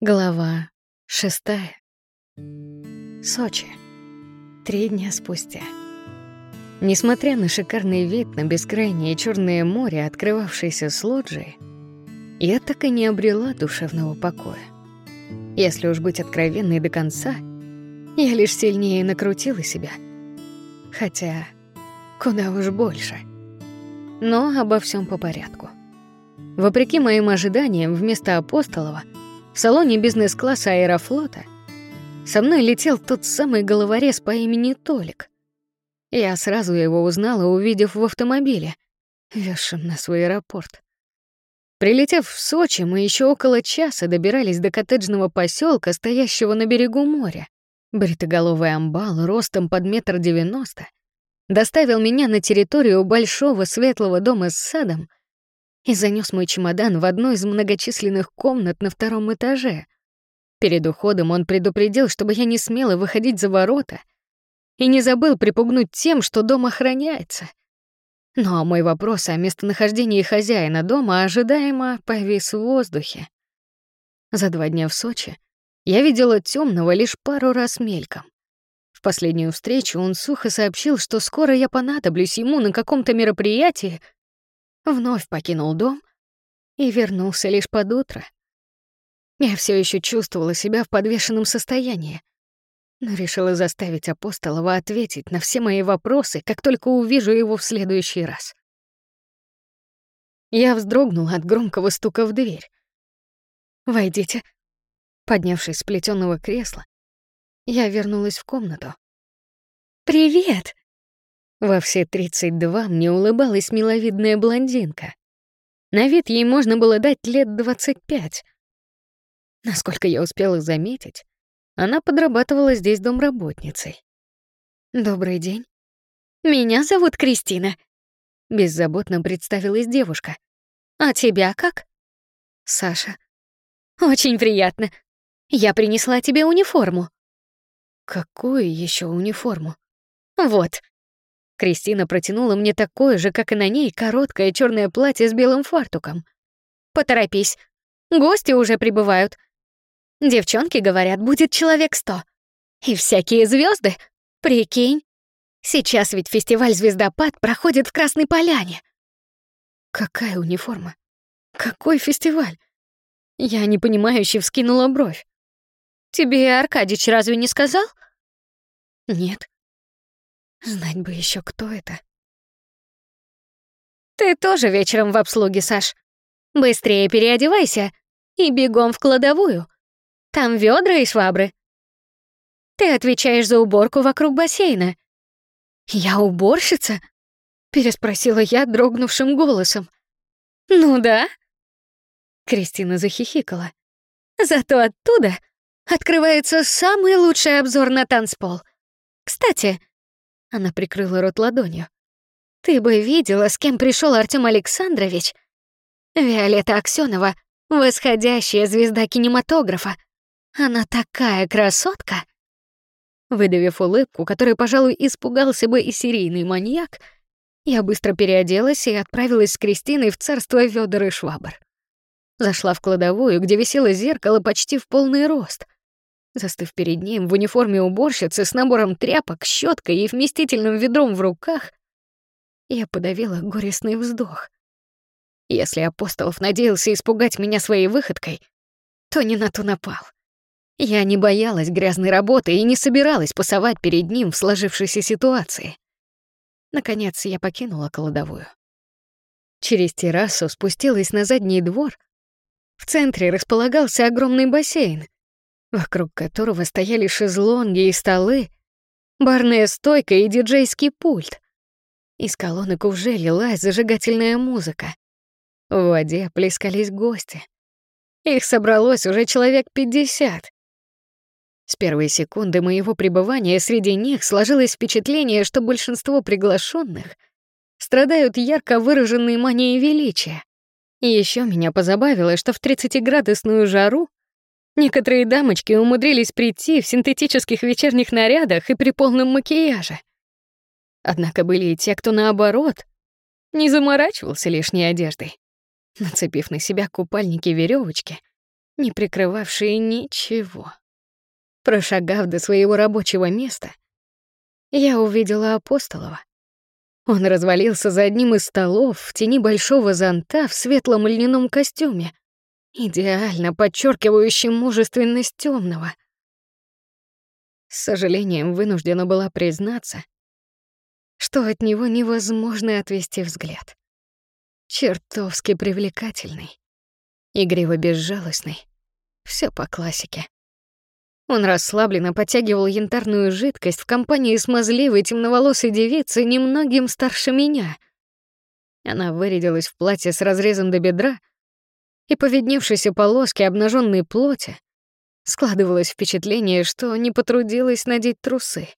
Глава шестая. Сочи. Три дня спустя. Несмотря на шикарный вид на бескрайнее черное море, открывавшееся с лоджии, я так и не обрела душевного покоя. Если уж быть откровенной до конца, я лишь сильнее накрутила себя. Хотя куда уж больше. Но обо всем по порядку. Вопреки моим ожиданиям, вместо Апостолова — в салоне бизнес-класса аэрофлота со мной летел тот самый головорез по имени Толик. Я сразу его узнала, увидев в автомобиле, везшем нас в аэропорт. Прилетев в Сочи, мы еще около часа добирались до коттеджного поселка, стоящего на берегу моря. Бритоголовый амбал ростом под метр девяносто доставил меня на территорию большого светлого дома с садом, и занёс мой чемодан в одну из многочисленных комнат на втором этаже. Перед уходом он предупредил, чтобы я не смела выходить за ворота и не забыл припугнуть тем, что дом охраняется. Но мой вопрос о местонахождении хозяина дома ожидаемо повис в воздухе. За два дня в Сочи я видела темного лишь пару раз мельком. В последнюю встречу он сухо сообщил, что скоро я понадоблюсь ему на каком-то мероприятии, вновь покинул дом и вернулся лишь под утро. Я все еще чувствовала себя в подвешенном состоянии, но решила заставить Апостолова ответить на все мои вопросы, как только увижу его в следующий раз. Я вздрогнула от громкого стука в дверь. «Войдите». Поднявшись с плетёного кресла, я вернулась в комнату. «Привет!» Во все 32 мне улыбалась миловидная блондинка. На вид ей можно было дать лет 25. Насколько я успела заметить, она подрабатывала здесь домработницей. «Добрый день. Меня зовут Кристина», — беззаботно представилась девушка. «А тебя как?» «Саша». «Очень приятно. Я принесла тебе униформу». «Какую еще униформу?» «Вот, Кристина протянула мне такое же, как и на ней, короткое черное платье с белым фартуком. «Поторопись, гости уже прибывают. Девчонки говорят, будет человек сто. И всякие звезды, прикинь. Сейчас ведь фестиваль «Звездопад» проходит в Красной Поляне». Какая униформа? Какой фестиваль? Я непонимающе вскинула бровь. Тебе Аркадич разве не сказал? Нет. Знать бы еще, кто это. Ты тоже вечером в обслуге, Саш. Быстрее переодевайся и бегом в кладовую. Там ведра и швабры. Ты отвечаешь за уборку вокруг бассейна. Я уборщица? Переспросила я дрогнувшим голосом. Ну да. Кристина захихикала. Зато оттуда открывается самый лучший обзор на танцпол. Кстати, она прикрыла рот ладонью. «Ты бы видела, с кем пришел Артем Александрович. Виолетта Аксенова, восходящая звезда кинематографа. Она такая красотка!» Выдавив улыбку, которой, пожалуй, испугался бы и серийный маньяк, я быстро переоделась и отправилась с Кристиной в царство ведер и швабр. Зашла в кладовую, где висело зеркало почти в полный рост — Застыв перед ним в униформе уборщицы с набором тряпок, щеткой и вместительным ведром в руках, я подавила горестный вздох. Если Апостолов надеялся испугать меня своей выходкой, то не на ту напал. Я не боялась грязной работы и не собиралась пасовать перед ним в сложившейся ситуации. Наконец я покинула кладовую. Через террасу спустилась на задний двор. В центре располагался огромный бассейн, вокруг которого стояли шезлонги и столы, барная стойка и диджейский пульт. Из колонок уже лилась зажигательная музыка. В воде плескались гости. Их собралось уже человек пятьдесят. С первой секунды моего пребывания среди них сложилось впечатление, что большинство приглашенных страдают ярко выраженной манией величия. Еще меня позабавило, что в 30-градусную жару Некоторые дамочки умудрились прийти в синтетических вечерних нарядах и при полном макияже. Однако были и те, кто наоборот не заморачивался лишней одеждой. Нацепив на себя купальники веревочки, не прикрывавшие ничего. Прошагав до своего рабочего места, я увидела Апостолова. Он развалился за одним из столов в тени большого зонта в светлом льняном костюме, идеально подчеркивающим мужественность темного. С сожалением вынуждена была признаться, что от него невозможно отвести взгляд. Чертовски привлекательный, игриво-безжалостный, все по классике. Он расслабленно подтягивал янтарную жидкость в компании смазливой темноволосой девицы, немногим старше меня. Она вырядилась в платье с разрезом до бедра, и по видневшейся полоске плоти складывалось впечатление, что не потрудилась надеть трусы.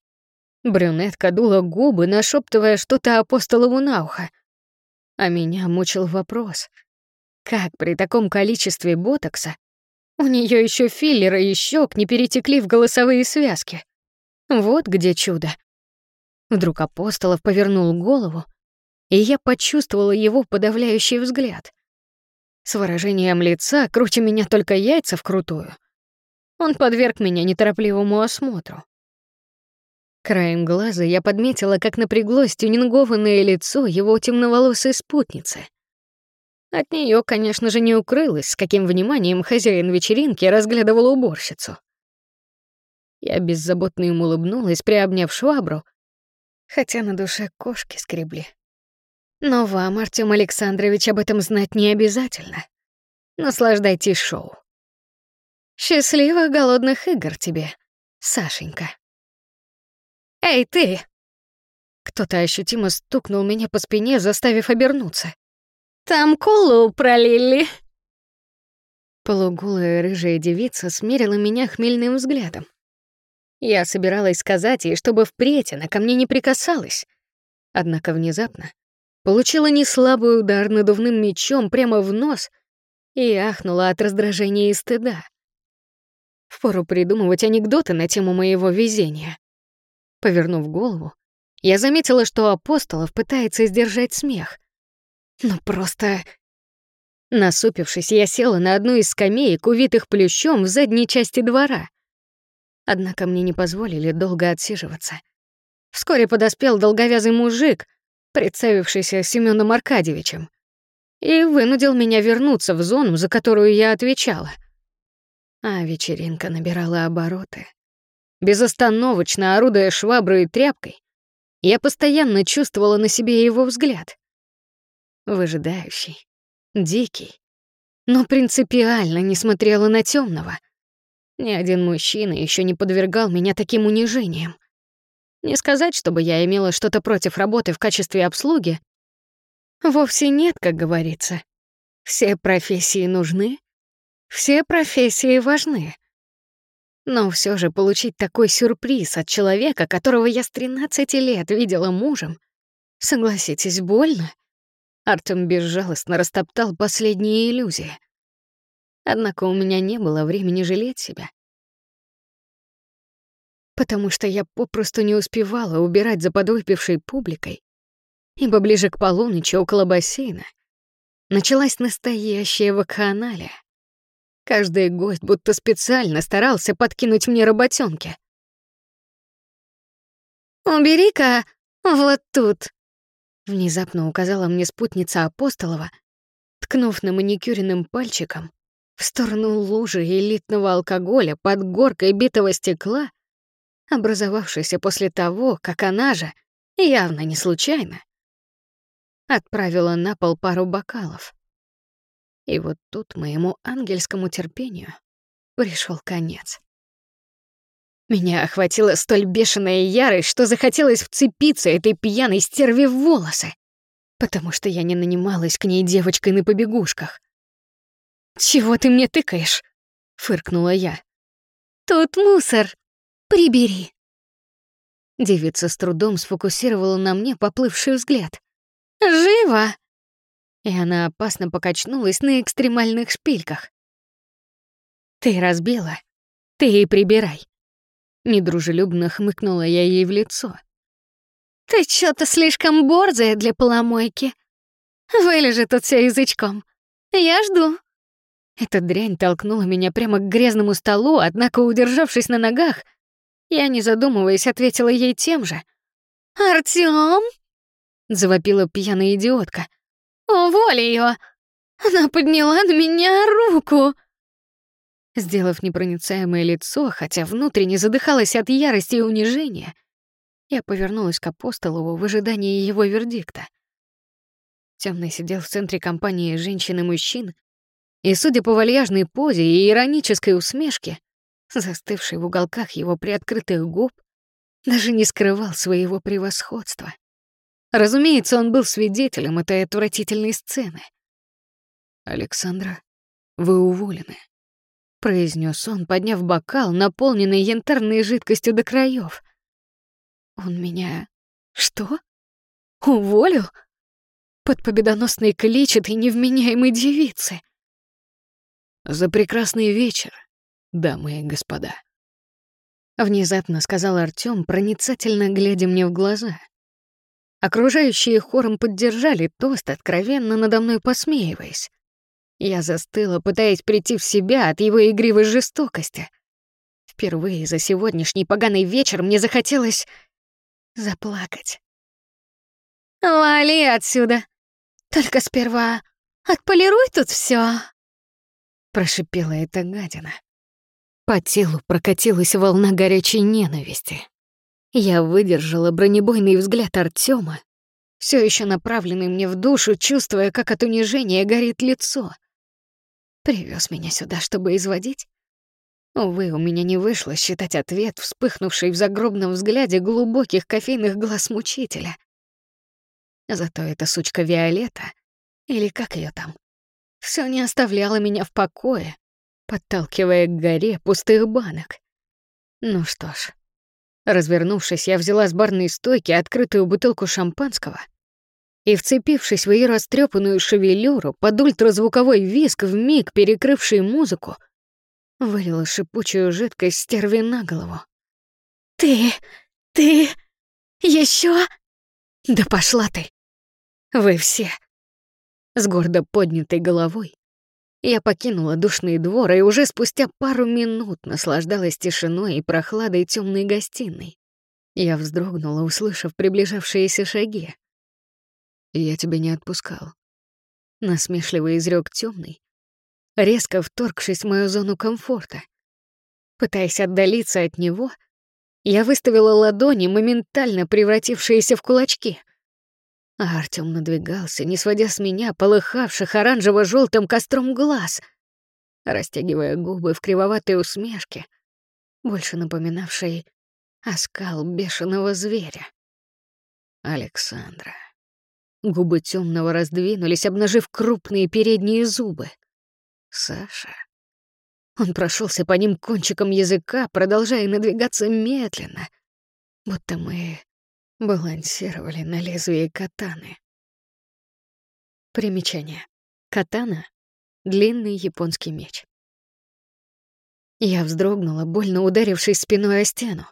Брюнетка дула губы, нашептывая что-то апостолову на ухо. А меня мучил вопрос, как при таком количестве ботокса у нее еще филлеры и щек не перетекли в голосовые связки. Вот где чудо. Вдруг Апостолов повернул голову, и я почувствовала его подавляющий взгляд. С выражением лица круче меня только яйца вкрутую. Он подверг меня неторопливому осмотру. Краем глаза я подметила, как напряглось тюнингованное лицо его темноволосой спутницы — от нее, конечно же, не укрылось, с каким вниманием хозяин вечеринки разглядывал уборщицу. Я беззаботно ему улыбнулась, приобняв швабру, хотя на душе кошки скребли. Но вам, Артём Александрович, об этом знать не обязательно. Наслаждайтесь шоу. Счастливых голодных игр тебе, Сашенька. Эй, ты! Кто-то ощутимо стукнул меня по спине, заставив обернуться. Там колу пролили. Полуголая рыжая девица смерила меня хмельным взглядом. Я собиралась сказать ей, чтобы впредь она ко мне не прикасалась. Однако внезапно получила неслабый удар надувным мечом прямо в нос и ахнула от раздражения и стыда. Впору придумывать анекдоты на тему моего везения. Повернув голову, я заметила, что Апостолов пытается сдержать смех — ну просто... Насупившись, я села на одну из скамеек, увитых плющом в задней части двора. Однако мне не позволили долго отсиживаться. Вскоре подоспел долговязый мужик, представившийся Семёном Аркадьевичем, и вынудил меня вернуться в зону, за которую я отвечала. А вечеринка набирала обороты. Безостановочно орудуя шваброй и тряпкой, я постоянно чувствовала на себе его взгляд выжидающий, дикий, но принципиально не смотрела на темного. Ни один мужчина еще не подвергал меня таким унижениям. Не сказать, чтобы я имела что-то против работы в качестве обслуги. Вовсе нет, как говорится. Все профессии нужны, все профессии важны. Но все же получить такой сюрприз от человека, которого я с 13 лет видела мужем, согласитесь, больно. Артем безжалостно растоптал последние иллюзии. Однако у меня не было времени жалеть себя. Потому что я попросту не успевала убирать за подвыпившей публикой, ибо ближе к полуночи около бассейна началась настоящая вакханалия. Каждый гость будто специально старался подкинуть мне работенки. «Убери-ка вот тут», Внезапно указала мне спутница Апостолова, ткнув на маникюренным пальчиком в сторону лужи элитного алкоголя под горкой битого стекла, образовавшейся после того, как она же, явно не случайно, отправила на пол пару бокалов. И вот тут моему ангельскому терпению пришел конец. Меня охватила столь бешеная ярость, что захотелось вцепиться этой пьяной стерве в волосы, потому что я не нанималась к ней девочкой на побегушках. «Чего ты мне тыкаешь?» — фыркнула я. «Тут мусор. Прибери». Девица с трудом сфокусировала на мне поплывший взгляд. «Живо!» И она опасно покачнулась на экстремальных шпильках. «Ты разбила. Ты и прибирай. Недружелюбно хмыкнула я ей в лицо. «Ты чё-то слишком борзая для поломойки. Вылежи тут все язычком. Я жду». Эта дрянь толкнула меня прямо к грязному столу, однако, удержавшись на ногах, я, не задумываясь, ответила ей тем же. «Артём!» — завопила пьяная идиотка. «Уволь её! Она подняла на меня руку!» Сделав непроницаемое лицо, хотя внутренне задыхалась от ярости и унижения, я повернулась к Апостолову в ожидании его вердикта. Темный сидел в центре компании женщин и мужчин, и, судя по вальяжной позе и иронической усмешке, застывший в уголках его приоткрытых губ, даже не скрывал своего превосходства. Разумеется, он был свидетелем этой отвратительной сцены. «Александра, вы уволены», — произнес он, подняв бокал, наполненный янтарной жидкостью до краев. «Он меня... что? Уволил?» Под победоносный клич этой невменяемой девицы. «За прекрасный вечер, дамы и господа», — внезапно сказал Артём, проницательно глядя мне в глаза. Окружающие хором поддержали тост, откровенно надо мной посмеиваясь. Я застыла, пытаясь прийти в себя от его игривой жестокости. Впервые за сегодняшний поганый вечер мне захотелось заплакать. «Вали отсюда! Только сперва отполируй тут все. Прошипела эта гадина. По телу прокатилась волна горячей ненависти. Я выдержала бронебойный взгляд Артема, все еще направленный мне в душу, чувствуя, как от унижения горит лицо — Привез меня сюда, чтобы изводить? Увы, у меня не вышло считать ответ, вспыхнувший в загробном взгляде глубоких кофейных глаз мучителя. Зато эта сучка Виолетта, или как ее там, все не оставляла меня в покое, подталкивая к горе пустых банок. Ну что ж, развернувшись, я взяла с барной стойки открытую бутылку шампанского — и, вцепившись в ее растрепанную шевелюру под ультразвуковой виск, миг перекрывший музыку, вылила шипучую жидкость стерви на голову. «Ты... ты... еще? Да пошла ты! Вы все!» С гордо поднятой головой я покинула душный двор и уже спустя пару минут наслаждалась тишиной и прохладой темной гостиной. Я вздрогнула, услышав приближавшиеся шаги. Я тебя не отпускал. Насмешливо изрек темный, резко вторгшись в мою зону комфорта. Пытаясь отдалиться от него, я выставила ладони, моментально превратившиеся в кулачки. А Артём надвигался, не сводя с меня полыхавших оранжево желтым костром глаз, растягивая губы в кривоватой усмешке, больше напоминавшей оскал бешеного зверя. Александра. Губы темного раздвинулись, обнажив крупные передние зубы. Саша. Он прошелся по ним кончиком языка, продолжая надвигаться медленно, будто мы балансировали на лезвии катаны. Примечание. Катана — длинный японский меч. Я вздрогнула, больно ударившись спиной о стену.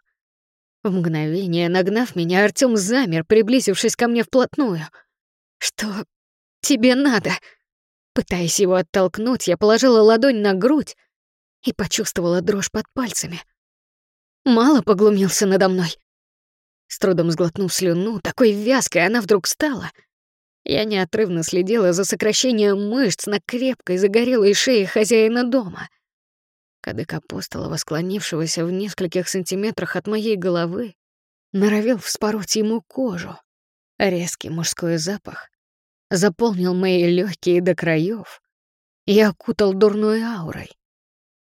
В мгновение, нагнав меня, Артём замер, приблизившись ко мне вплотную — «Что тебе надо?» Пытаясь его оттолкнуть, я положила ладонь на грудь и почувствовала дрожь под пальцами. Мало поглумился надо мной. С трудом сглотнув слюну, такой вязкой она вдруг стала. Я неотрывно следила за сокращением мышц на крепкой загорелой шее хозяина дома. Кадык апостола, склонившегося в нескольких сантиметрах от моей головы, норовил вспороть ему кожу. Резкий мужской запах заполнил мои легкие до краев и окутал дурной аурой.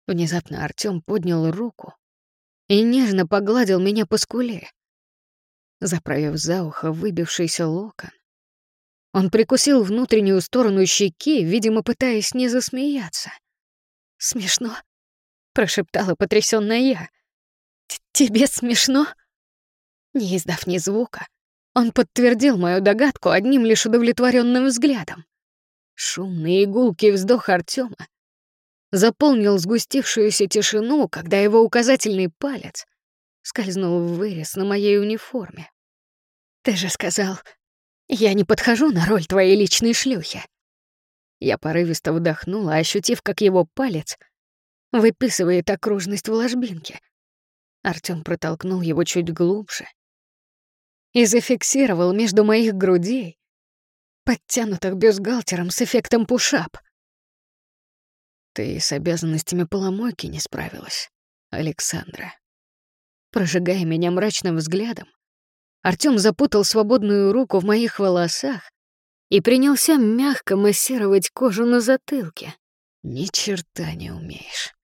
Внезапно Артём поднял руку и нежно погладил меня по скуле. Заправив за ухо выбившийся локон, он прикусил внутреннюю сторону щеки, видимо, пытаясь не засмеяться. «Смешно?» — прошептала потрясённая я. «Тебе смешно?» Не издав ни звука, он подтвердил мою догадку одним лишь удовлетворенным взглядом. Шумный игулкий вздох Артема заполнил сгустившуюся тишину, когда его указательный палец скользнул в вырез на моей униформе. «Ты же сказал, я не подхожу на роль твоей личной шлюхи». Я порывисто вдохнула, ощутив, как его палец выписывает окружность в ложбинке. Артём протолкнул его чуть глубже и зафиксировал между моих грудей, подтянутых бюстгальтером с эффектом пушап. Ты с обязанностями поломойки не справилась, Александра. Прожигая меня мрачным взглядом, Артём запутал свободную руку в моих волосах и принялся мягко массировать кожу на затылке. Ни черта не умеешь.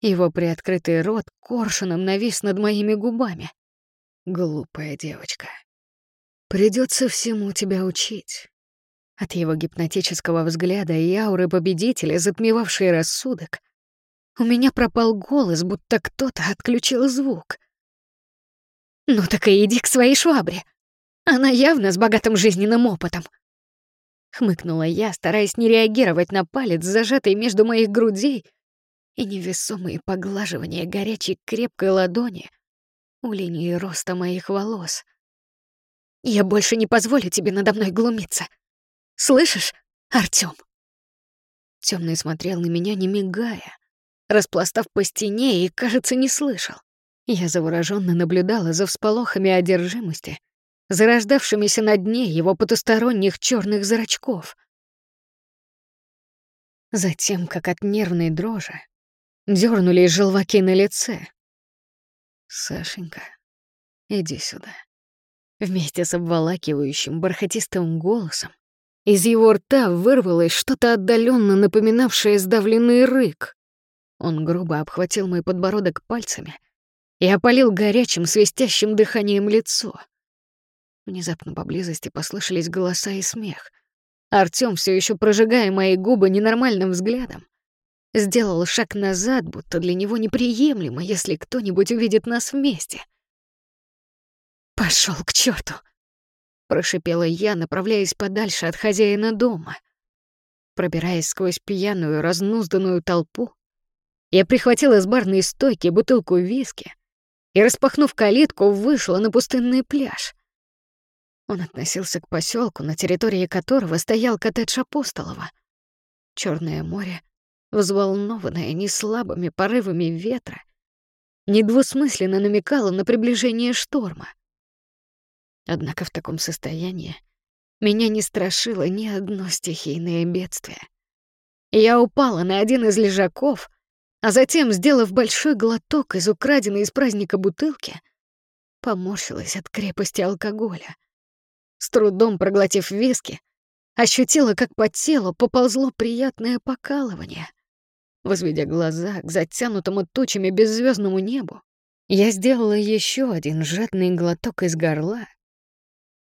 Его приоткрытый рот коршуном навис над моими губами. Глупая девочка. Придется всему тебя учить. От его гипнотического взгляда и ауры победителя, затмевавшей рассудок, у меня пропал голос, будто кто-то отключил звук. «Ну так и иди к своей швабре. Она явно с богатым жизненным опытом», Хмыкнула я, стараясь не реагировать на палец, зажатый между моих грудей, и невесомые поглаживания горячей крепкой ладони у линии роста моих волос. «Я больше не позволю тебе надо мной глумиться. Слышишь, Артём?» Тёмный смотрел на меня, не мигая, распластав по стене и, кажется, не слышал. Я завороженно наблюдала за всполохами одержимости, зарождавшимися на дне его потусторонних черных зрачков. Затем, как от нервной дрожи, дернулись желваки на лице. «Сашенька, иди сюда». Вместе с обволакивающим бархатистым голосом из его рта вырвалось что-то отдаленно напоминавшее сдавленный рык. Он грубо обхватил мой подбородок пальцами и опалил горячим свистящим дыханием лицо. Внезапно поблизости послышались голоса и смех. Артём, все еще прожигая мои губы ненормальным взглядом, сделал шаг назад, будто для него неприемлемо, если кто-нибудь увидит нас вместе. Пошел к черту! прошипела я, направляясь подальше от хозяина дома. Пробираясь сквозь пьяную, разнузданную толпу, я прихватила с барной стойки бутылку виски и, распахнув калитку, вышла на пустынный пляж. Он относился к поселку, на территории которого стоял коттедж Апостолова. Черное море, взволнованное неслабыми порывами ветра, недвусмысленно намекало на приближение шторма. Однако в таком состоянии меня не страшило ни одно стихийное бедствие. Я упала на один из лежаков, а затем, сделав большой глоток из украденной из праздника бутылки, поморщилась от крепости алкоголя. С трудом проглотив виски, ощутила, как по телу поползло приятное покалывание. Возведя глаза к затянутому тучами беззвездному небу, я сделала еще один жадный глоток из горла,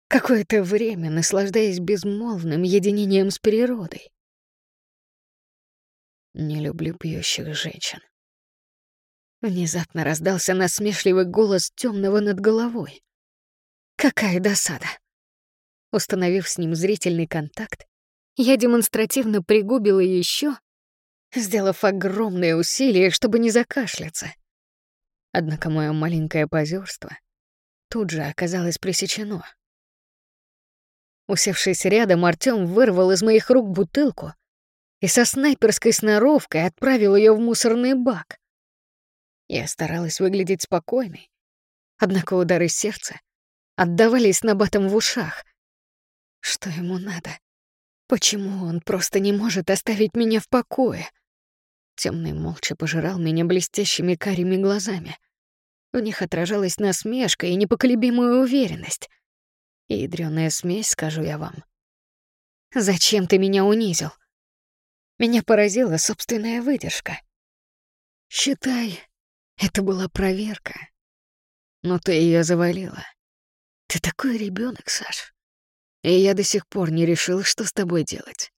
какое-то время наслаждаясь безмолвным единением с природой. Не люблю пьющих женщин. Внезапно раздался насмешливый голос темного над головой. Какая досада! Установив с ним зрительный контакт, я демонстративно пригубила еще, сделав огромные усилия, чтобы не закашляться. Однако мое маленькое позерство тут же оказалось пресечено. Усевшись рядом, Артём вырвал из моих рук бутылку и со снайперской сноровкой отправил ее в мусорный бак. Я старалась выглядеть спокойной, однако удары сердца отдавались набатом в ушах. Что ему надо? Почему он просто не может оставить меня в покое? Темный молча пожирал меня блестящими карими глазами. В них отражалась насмешка и непоколебимая уверенность. Ядрёная смесь, скажу я вам. Зачем ты меня унизил? Меня поразила собственная выдержка. Считай, это была проверка. Но ты ее завалила. Ты такой ребенок, Саш. И я до сих пор не решил, что с тобой делать.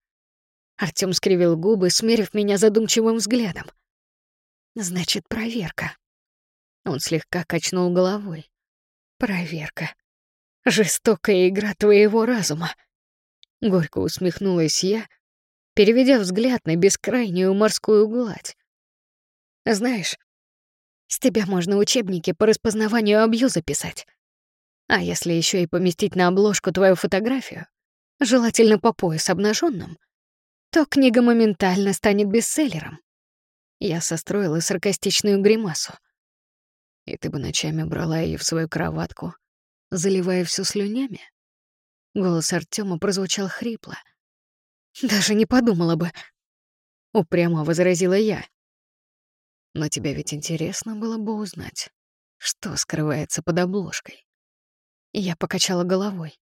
Артём скривил губы, смерив меня задумчивым взглядом. Значит, проверка. Он слегка качнул головой. Проверка. Жестокая игра твоего разума. Горько усмехнулась я, переведя взгляд на бескрайнюю морскую гладь. Знаешь, с тебя можно учебники по распознаванию абьюза писать. А если еще и поместить на обложку твою фотографию, желательно по пояс обнаженным, то книга моментально станет бестселлером. Я состроила саркастичную гримасу. И ты бы ночами брала ее в свою кроватку, заливая все слюнями? Голос Артема прозвучал хрипло. Даже не подумала бы. Упрямо возразила я. Но тебе ведь интересно было бы узнать, что скрывается под обложкой. Я покачала головой.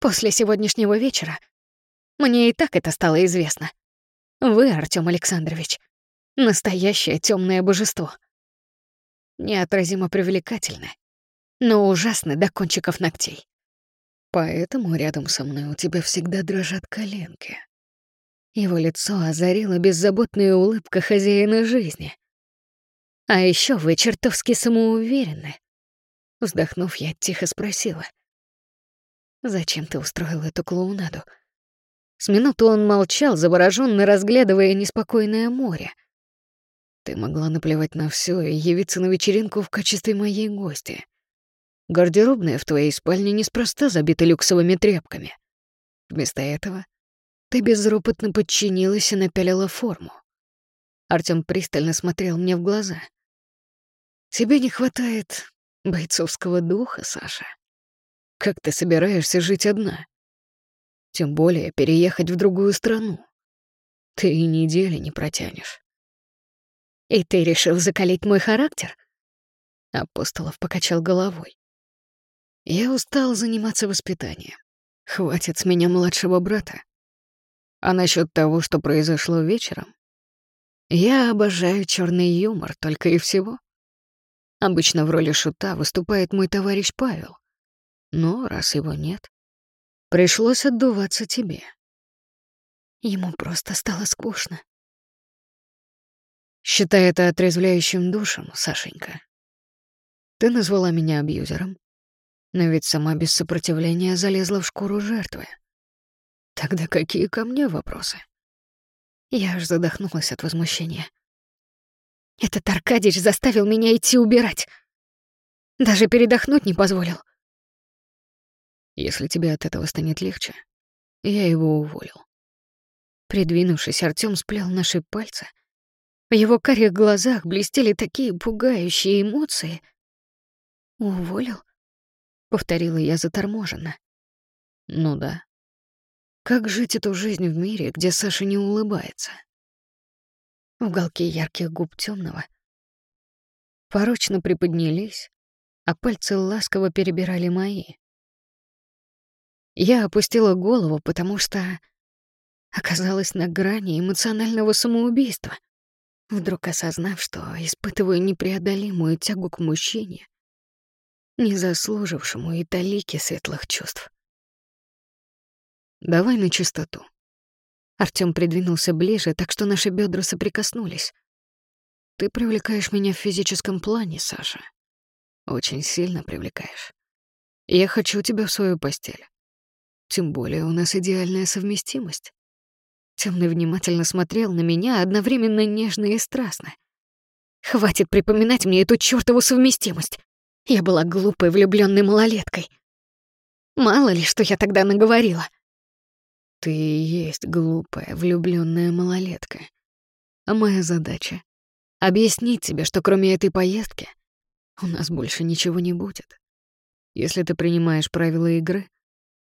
После сегодняшнего вечера мне и так это стало известно. Вы, Артём Александрович, настоящее темное божество. Неотразимо привлекательны, но ужасны до кончиков ногтей. Поэтому рядом со мной у тебя всегда дрожат коленки. Его лицо озарило беззаботная улыбка хозяина жизни. А еще вы чертовски самоуверенны. Вздохнув, я тихо спросила. «Зачем ты устроил эту клоунаду?» С минуту он молчал, заворожённо разглядывая неспокойное море. «Ты могла наплевать на все и явиться на вечеринку в качестве моей гости. Гардеробная в твоей спальне неспроста забита люксовыми тряпками. Вместо этого ты безропотно подчинилась и напялила форму. Артём пристально смотрел мне в глаза — Тебе не хватает бойцовского духа, Саша. Как ты собираешься жить одна? Тем более переехать в другую страну. Ты и недели не протянешь. И ты решил закалить мой характер? Апостолов покачал головой. Я устал заниматься воспитанием. Хватит с меня младшего брата. А насчет того, что произошло вечером, я обожаю черный юмор только и всего. Обычно в роли шута выступает мой товарищ Павел. Но раз его нет, пришлось отдуваться тебе. Ему просто стало скучно. Считай это отрезвляющим душем, Сашенька. Ты назвала меня абьюзером, но ведь сама без сопротивления залезла в шкуру жертвы. Тогда какие ко мне вопросы? Я аж задохнулась от возмущения. Этот Аркадьич заставил меня идти убирать. Даже передохнуть не позволил. Если тебе от этого станет легче, я его уволил. Придвинувшись, Артём сплел наши пальцы. В его карих глазах блестели такие пугающие эмоции. «Уволил?» — повторила я заторможенно. «Ну да. Как жить эту жизнь в мире, где Саша не улыбается?» Уголки ярких губ темного порочно приподнялись, а пальцы ласково перебирали мои. Я опустила голову, потому что оказалась на грани эмоционального самоубийства, вдруг осознав, что испытываю непреодолимую тягу к мужчине, не заслужившему и талики светлых чувств. «Давай на чистоту», Артём придвинулся ближе, так что наши бедра соприкоснулись. Ты привлекаешь меня в физическом плане, Саша. Очень сильно привлекаешь. Я хочу тебя в свою постель. Тем более у нас идеальная совместимость. Темный внимательно смотрел на меня, одновременно нежно и страстно. Хватит припоминать мне эту чёртову совместимость. Я была глупой, влюблённой малолеткой. Мало ли, что я тогда наговорила. Ты и есть глупая, влюбленная малолетка. А моя задача — объяснить тебе, что кроме этой поездки у нас больше ничего не будет. Если ты принимаешь правила игры,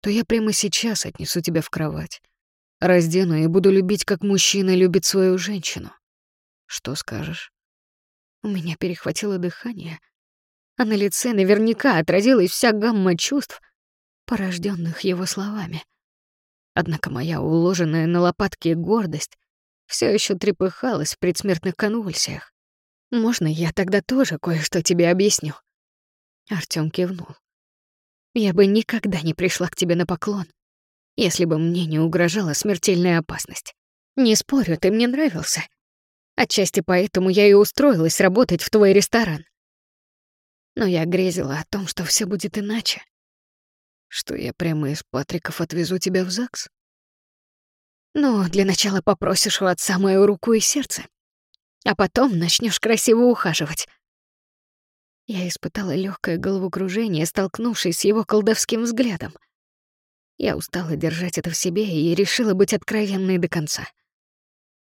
то я прямо сейчас отнесу тебя в кровать, раздену и буду любить, как мужчина любит свою женщину. Что скажешь? У меня перехватило дыхание, а на лице наверняка отразилась вся гамма чувств, порожденных его словами — Однако моя уложенная на лопатки гордость все еще трепыхалась в предсмертных конвульсиях. «Можно я тогда тоже кое-что тебе объясню?» Артём кивнул. «Я бы никогда не пришла к тебе на поклон, если бы мне не угрожала смертельная опасность. Не спорю, ты мне нравился. Отчасти поэтому я и устроилась работать в твой ресторан. Но я грезила о том, что все будет иначе. Что я прямо из Патриков отвезу тебя в ЗАГС? Ну, для начала попросишь у отца мою руку и сердце, а потом начнешь красиво ухаживать. Я испытала легкое головокружение, столкнувшись с его колдовским взглядом. Я устала держать это в себе и решила быть откровенной до конца.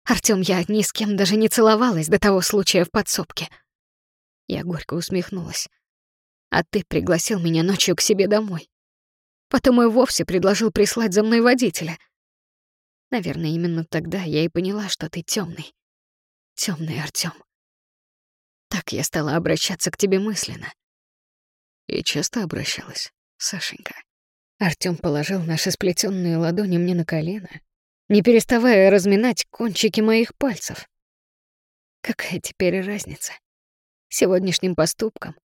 Артём, я ни с кем даже не целовалась до того случая в подсобке. Я горько усмехнулась. А ты пригласил меня ночью к себе домой. Потом и вовсе предложил прислать за мной водителя. Наверное, именно тогда я и поняла, что ты тёмный. Тёмный Артём. Так я стала обращаться к тебе мысленно. И часто обращалась, Сашенька. Артём положил наши сплетённые ладони мне на колено, не переставая разминать кончики моих пальцев. Какая теперь разница? Сегодняшним поступком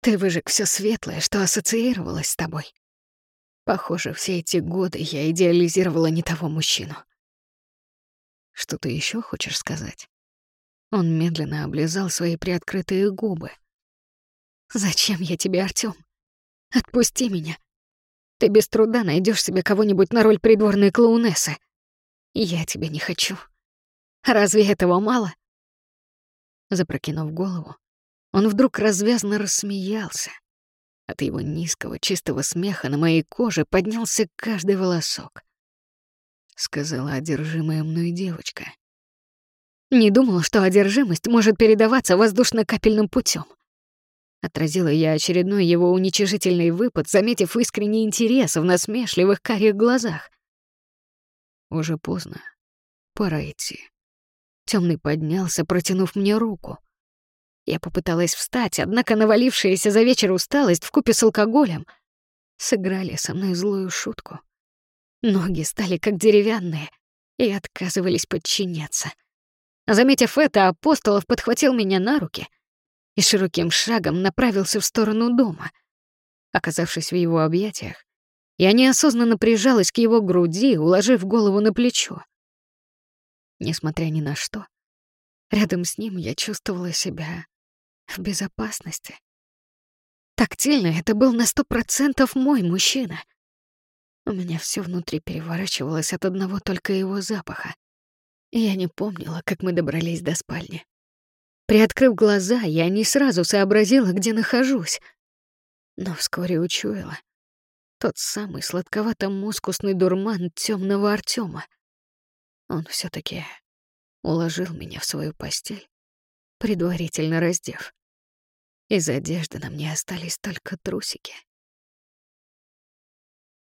ты выжег всё светлое, что ассоциировалось с тобой. Похоже, все эти годы я идеализировала не того мужчину. Что ты ещё хочешь сказать? Он медленно облизал свои приоткрытые губы. «Зачем я тебе, Артём? Отпусти меня. Ты без труда найдёшь себе кого-нибудь на роль придворной клоунессы. Я тебя не хочу. Разве этого мало?» Запрокинув голову, он вдруг развязно рассмеялся. От его низкого, чистого смеха на моей коже поднялся каждый волосок. Сказала одержимая мной девочка. Не думала, что одержимость может передаваться воздушно-капельным путем. Отразила я очередной его уничижительный выпад, заметив искренний интерес в насмешливых карих глазах. Уже поздно. Пора идти. Темный поднялся, протянув мне руку. Я попыталась встать, однако навалившаяся за вечер усталость вкупе с алкоголем сыграли со мной злую шутку. Ноги стали как деревянные и отказывались подчиняться. Заметив это, Апостолов подхватил меня на руки и широким шагом направился в сторону дома. Оказавшись в его объятиях, я неосознанно прижалась к его груди, уложив голову на плечо. Несмотря ни на что, рядом с ним я чувствовала себя в безопасности. Тактильно это был на сто процентов мой мужчина. У меня все внутри переворачивалось от одного только его запаха. Я не помнила, как мы добрались до спальни. Приоткрыв глаза, я не сразу сообразила, где нахожусь. Но вскоре учуяла. Тот самый сладковато-мускусный дурман темного Артема. Он все таки уложил меня в свою постель, предварительно раздев. Из одежды на мне остались только трусики.